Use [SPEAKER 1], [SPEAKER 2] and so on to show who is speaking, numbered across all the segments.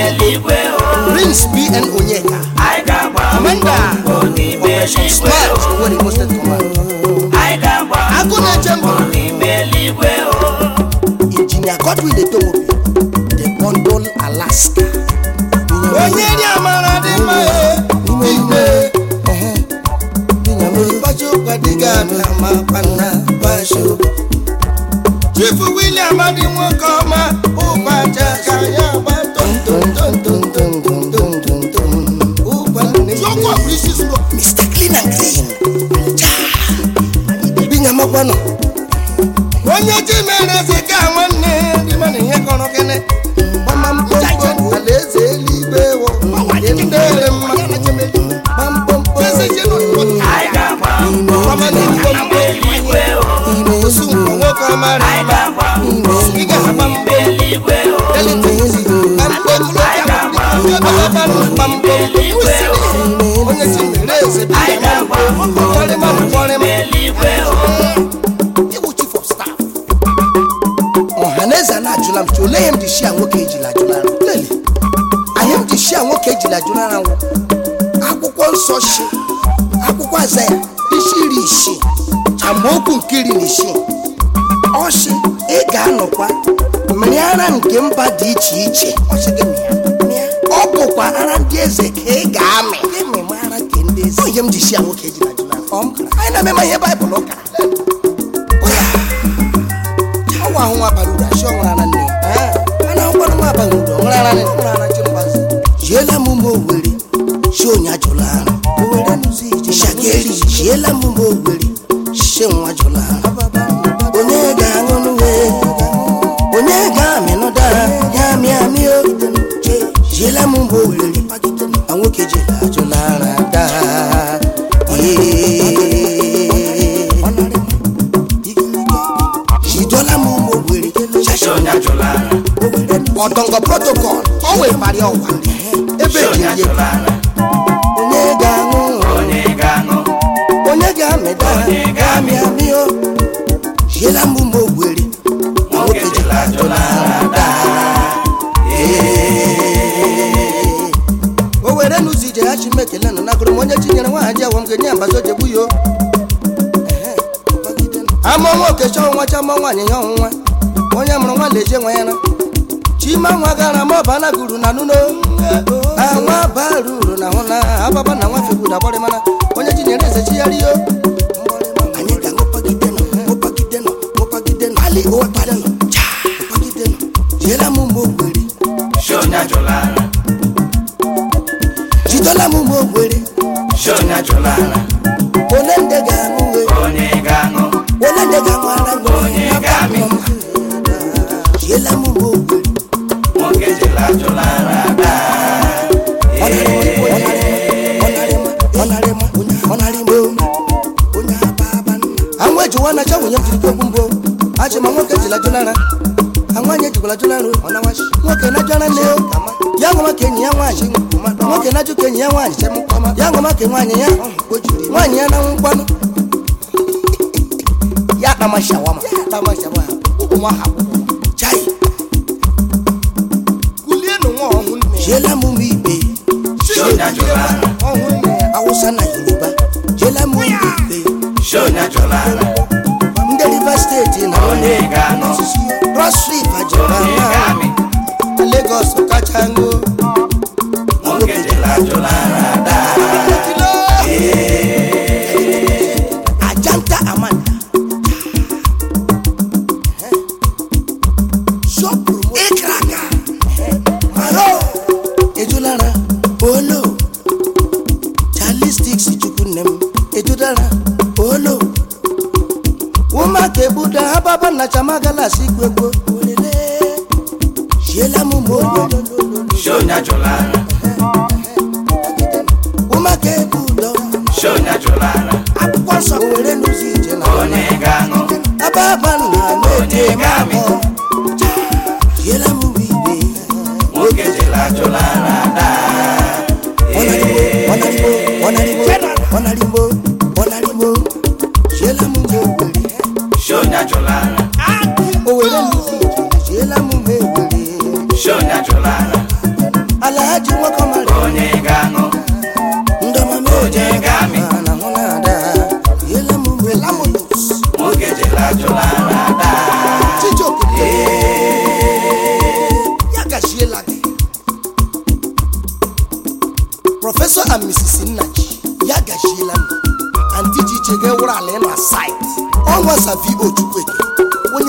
[SPEAKER 1] eluigwe Prince B and Godwin the Tomobi The Bondol Alaska amadi nwoke ọma nsọshi akwụkwọ azaya ishirishi amaokwu nke iri na isii si, ị ga-anọkwa mmiri ara nke mba dị iche iche ọ bụkwa ara ndị eze ka ị ga-amị ihe m ji si ya nwoke ji anyị na-ememe ihe baịbụl ụka ahụ nwa bara uru asị ara nne ya a na nwa bara uru na nne jiela m ụmụ owere si onye ajụla eri chiela mumbo weli nwaanyị ya ọnwụnwa onye mụrụ nwa na nwanyị nwa ya na chima nwa gara ma na guru na nuno nwa bara uru na hụ ababa na nwa fegbu na mana onye ji nyere eze chigharị yo anyị ga nọ m mgbe ogweri jidola m mgbe onye ga-aṅụ onye ga-aṅụ mwana chawunya mfilipe bumbo achema nwoke jilajulara amwanye jikuladularu onawashi nwoke najwana neo yangoma kenyi ya mwanyi nwoke naju kenyi ya mwanyi yangoma ke mwanyi ya mwanyi ya na nkwano yata mashawama yata mashawama ukumwahabu chai kulienu nwa ọhún nne jela mu mi ibe ṣodajolara ọhún nne awusa na yoruba jela mu mi ibe ṣodajolara. i State na Onega Cross River Jọba nọ Lagos Ọkachango Ogede Lajola Yeah.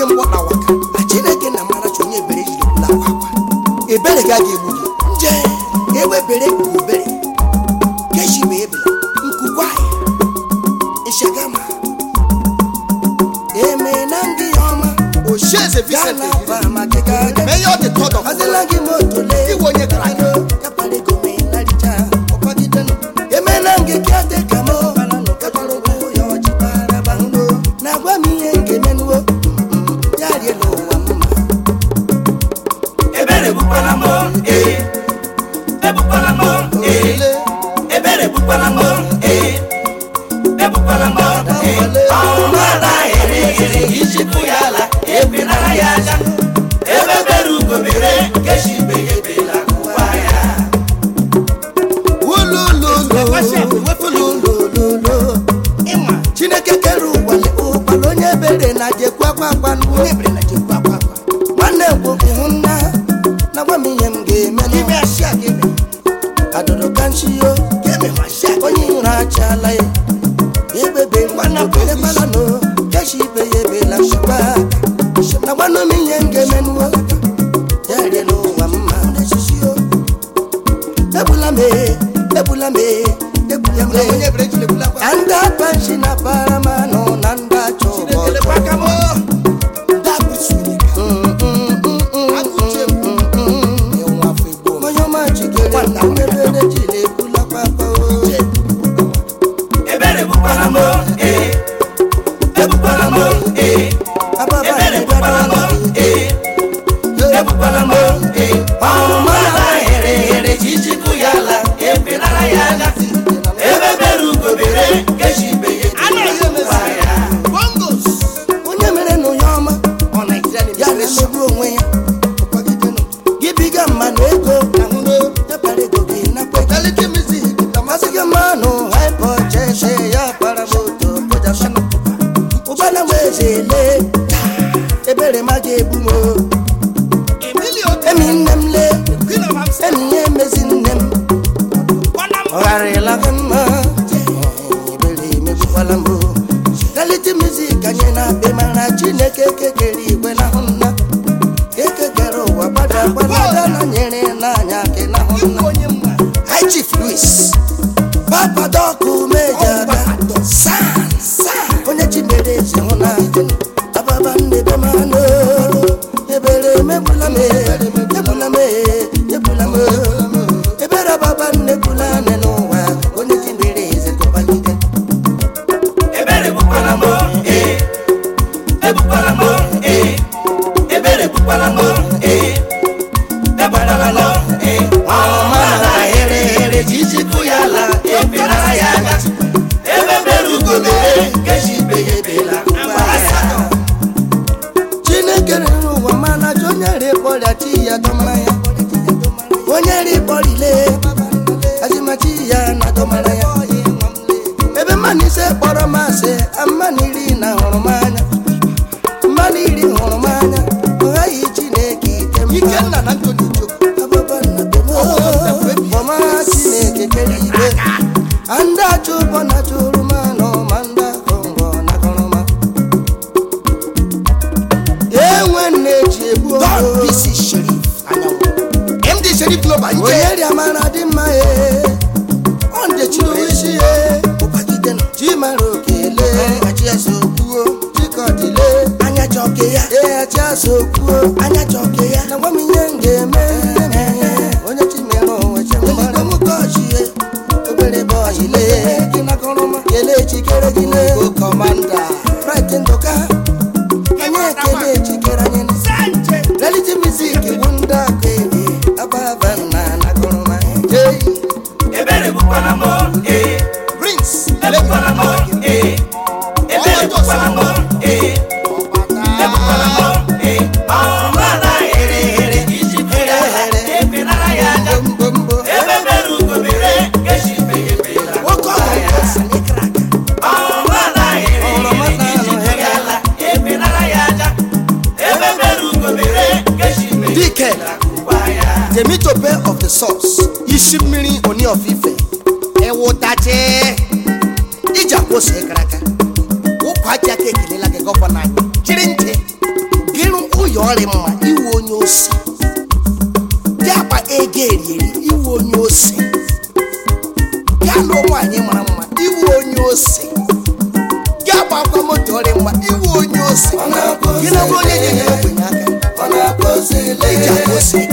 [SPEAKER 1] onye mgbọ na waka na chineke na marachi onye ebere jiri kwula akwa ebere gị a ga-egbu gị nje ewebere ubere keshibe ebela nkukwa nshagama eme na ndị ya ọma osheze vincent gana bama gị ka aga hazila gị motole ebukwala mba ọkụkọ ọnwụ ala eri eri ichịpụ ya ala ebinara ya aja ebe bere ugobere keshi ibe ya bulambe e bulambe e bulambe anda pansi na palama no nanda cho I'm mma na ego demando ebele mekulame ebulame mmanụ ise kpọrọ m a mmanụ iri na hụrụ m anya mmanụ iri hụrụ m anya ọ ghaghị Chineke ike m na Ntoni Chukwu ọma Chineke kere ibe ndị achụ ụbọ na-achụ Temitope of the source Ishimiri Oni of Ife Ewo daje Ija kwose ekaraka Wụkwa aja ka ekelela gị gọvanọ anyị Jiri ntị gịrụ ụyọ ọrị mma iwu onye osi Dị akpa ego erieri iwu onye osi Gị alụọ nwaanyị mara mma iwu onye osi Gị agba akwa moto ọrị mma iwu onye osi Gị na onye nyere ìjà kò sí.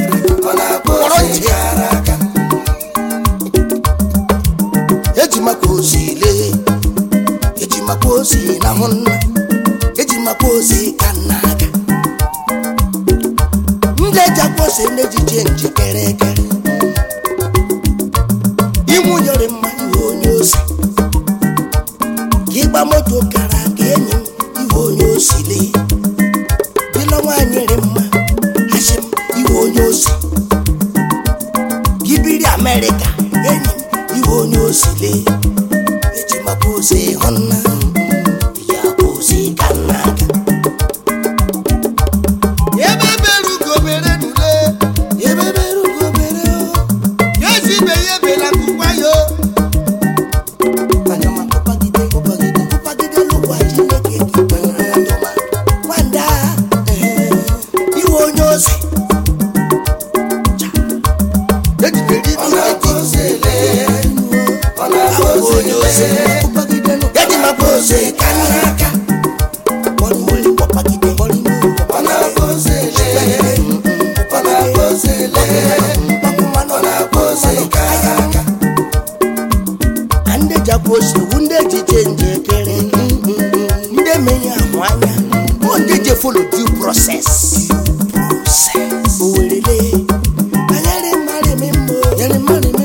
[SPEAKER 1] Any money.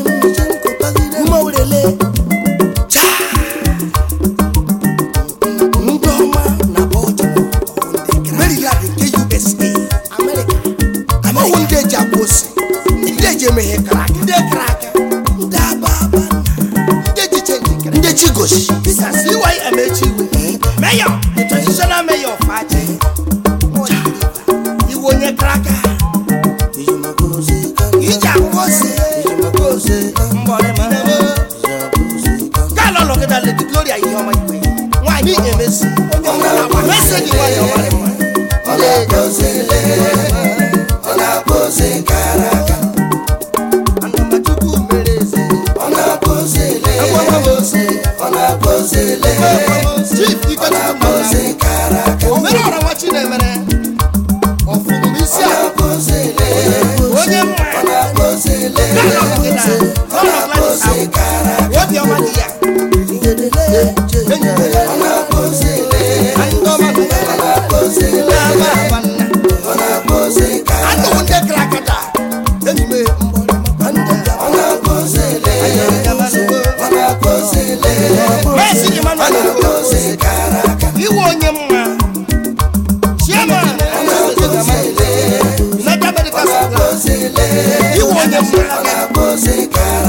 [SPEAKER 1] Iwo onye mma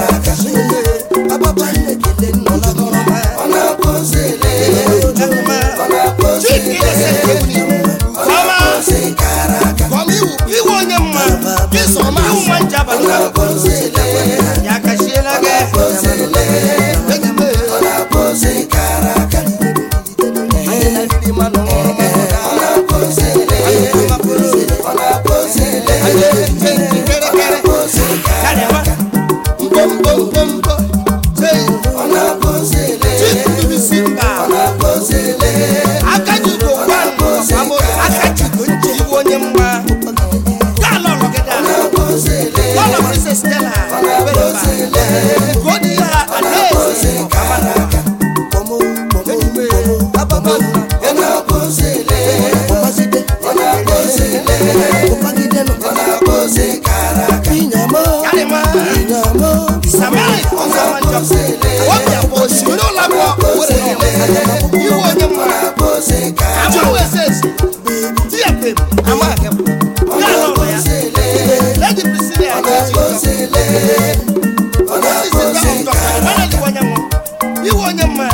[SPEAKER 1] wanyama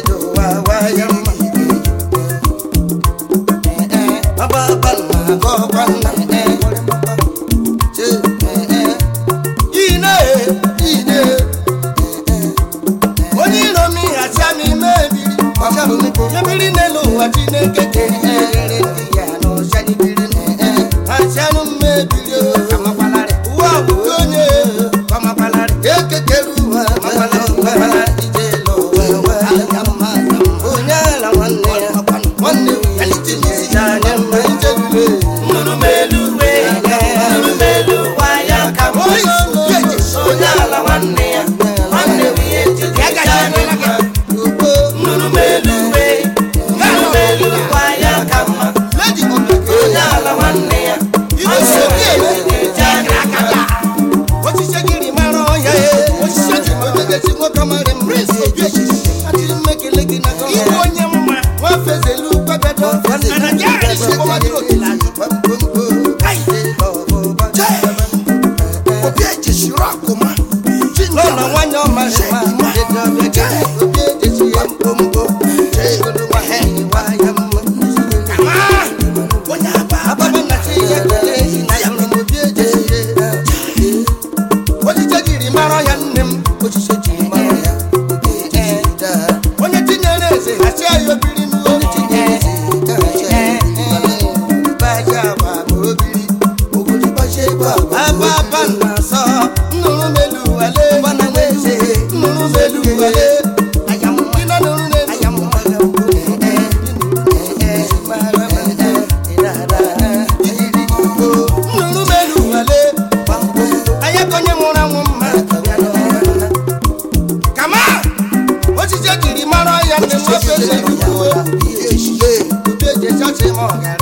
[SPEAKER 1] do why I'm. walk